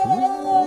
Oh.